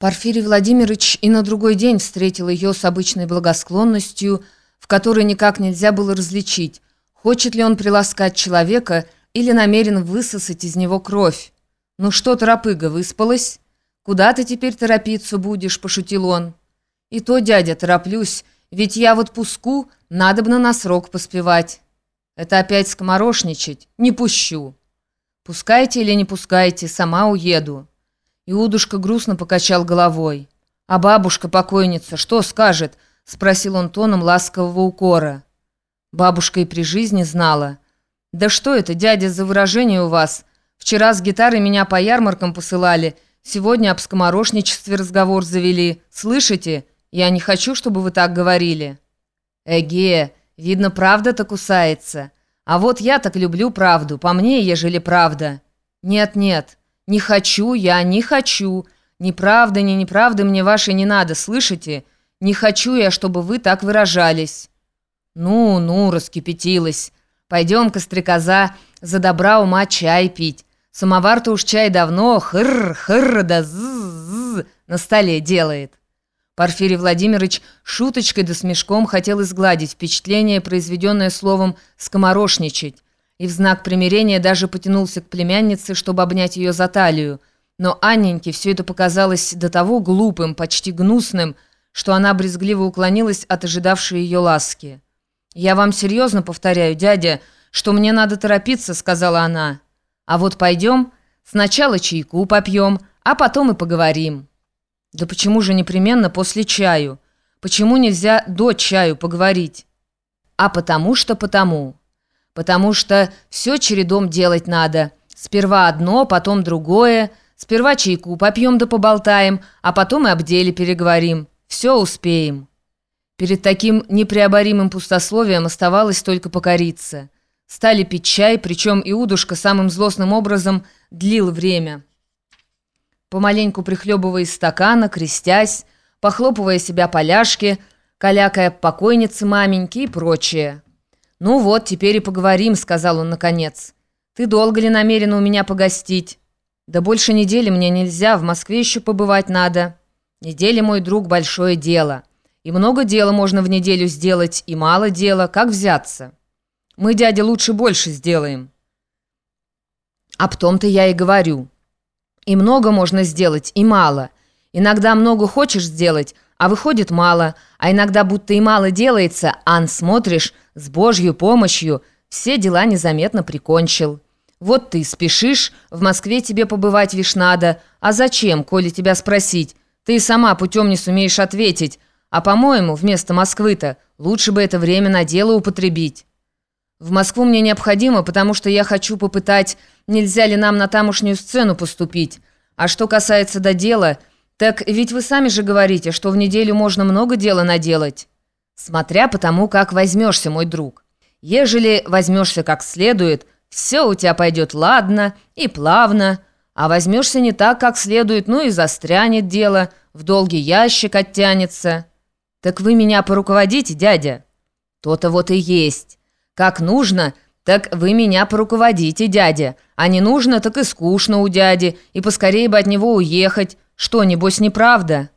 Порфирий Владимирович и на другой день встретил ее с обычной благосклонностью, в которой никак нельзя было различить, хочет ли он приласкать человека или намерен высосать из него кровь. «Ну что, торопыга, выспалась? Куда ты теперь торопиться будешь?» – пошутил он. «И то, дядя, тороплюсь, ведь я в отпуску, надобно на срок поспевать. Это опять скоморошничать? Не пущу. Пускайте или не пускайте, сама уеду». Иудушка грустно покачал головой. «А бабушка-покойница что скажет?» — спросил он тоном ласкового укора. Бабушка и при жизни знала. «Да что это, дядя, за выражение у вас? Вчера с гитарой меня по ярмаркам посылали, сегодня об скоморошничестве разговор завели. Слышите? Я не хочу, чтобы вы так говорили». «Эге, видно, правда-то кусается. А вот я так люблю правду, по мне, ежели правда». «Нет-нет». «Не хочу я, не хочу. Ни правды, ни неправды мне вашей не надо, слышите? Не хочу я, чтобы вы так выражались». «Ну, ну, раскипятилась. Пойдем-ка, стрекоза, за добра ума чай пить. Самовар-то уж чай давно, хыр, хыр, да з на столе делает». Порфирий Владимирович шуточкой да смешком хотел изгладить впечатление, произведенное словом «скоморошничать» и в знак примирения даже потянулся к племяннице, чтобы обнять ее за талию. Но Анненьке все это показалось до того глупым, почти гнусным, что она брезгливо уклонилась от ожидавшей ее ласки. «Я вам серьезно повторяю, дядя, что мне надо торопиться», — сказала она. «А вот пойдем, сначала чайку попьем, а потом и поговорим». «Да почему же непременно после чаю? Почему нельзя до чаю поговорить?» «А потому что потому» потому что все чередом делать надо. Сперва одно, потом другое. Сперва чайку попьем да поболтаем, а потом и об деле переговорим. Все успеем». Перед таким непреоборимым пустословием оставалось только покориться. Стали пить чай, причем Иудушка самым злостным образом длил время. Помаленьку прихлебывая из стакана, крестясь, похлопывая себя поляшки, калякая покойницы маменьки и прочее. «Ну вот, теперь и поговорим», — сказал он наконец. «Ты долго ли намерен у меня погостить?» «Да больше недели мне нельзя, в Москве еще побывать надо». «Неделя, мой друг, большое дело. И много дела можно в неделю сделать, и мало дела. Как взяться?» «Мы, дядя, лучше больше сделаем». «Об том-то я и говорю. И много можно сделать, и мало. Иногда много хочешь сделать, а выходит мало, а иногда будто и мало делается, ан смотришь, с Божью помощью все дела незаметно прикончил. Вот ты спешишь, в Москве тебе побывать вишь надо, а зачем, коли тебя спросить? Ты сама путем не сумеешь ответить, а, по-моему, вместо Москвы-то лучше бы это время на дело употребить. В Москву мне необходимо, потому что я хочу попытать, нельзя ли нам на тамошнюю сцену поступить. А что касается до дела – «Так ведь вы сами же говорите, что в неделю можно много дела наделать». «Смотря по тому, как возьмешься, мой друг. Ежели возьмешься как следует, все у тебя пойдет ладно и плавно, а возьмешься не так, как следует, ну и застрянет дело, в долгий ящик оттянется». «Так вы меня поруководите, дядя?» «То-то вот и есть. Как нужно, так вы меня поруководите, дядя, а не нужно, так и скучно у дяди, и поскорее бы от него уехать». «Что, небось, неправда?»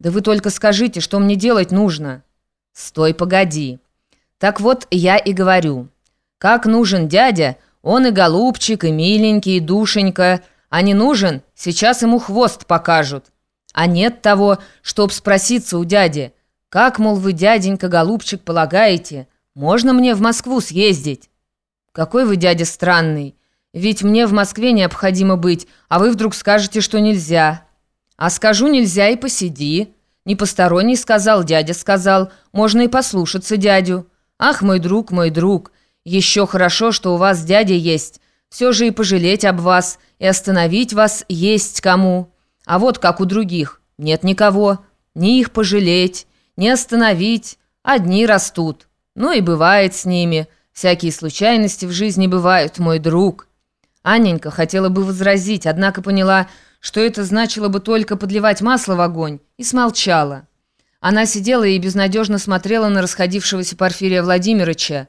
«Да вы только скажите, что мне делать нужно?» «Стой, погоди. Так вот, я и говорю. Как нужен дядя, он и голубчик, и миленький, и душенька. А не нужен, сейчас ему хвост покажут. А нет того, чтоб спроситься у дяди, как, мол, вы, дяденька, голубчик, полагаете, можно мне в Москву съездить?» «Какой вы дядя странный. Ведь мне в Москве необходимо быть, а вы вдруг скажете, что нельзя». «А скажу, нельзя и посиди». «Не посторонний сказал, дядя сказал. Можно и послушаться дядю». «Ах, мой друг, мой друг, еще хорошо, что у вас дядя есть. Все же и пожалеть об вас, и остановить вас есть кому. А вот как у других. Нет никого. Ни их пожалеть, ни остановить. Одни растут. Ну и бывает с ними. Всякие случайности в жизни бывают, мой друг». Анненька хотела бы возразить, однако поняла, что это значило бы только подливать масло в огонь, и смолчала. Она сидела и безнадежно смотрела на расходившегося Порфирия Владимировича.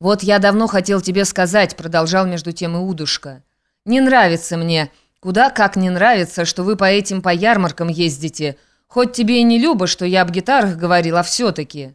«Вот я давно хотел тебе сказать», — продолжал между тем и Удушка. «Не нравится мне, Куда как не нравится, что вы по этим по ярмаркам ездите. Хоть тебе и не любо, что я об гитарах говорил, а все-таки».